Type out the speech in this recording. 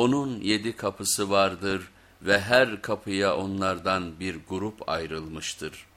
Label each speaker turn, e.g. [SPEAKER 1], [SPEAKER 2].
[SPEAKER 1] Onun yedi kapısı vardır ve her kapıya onlardan bir grup ayrılmıştır.''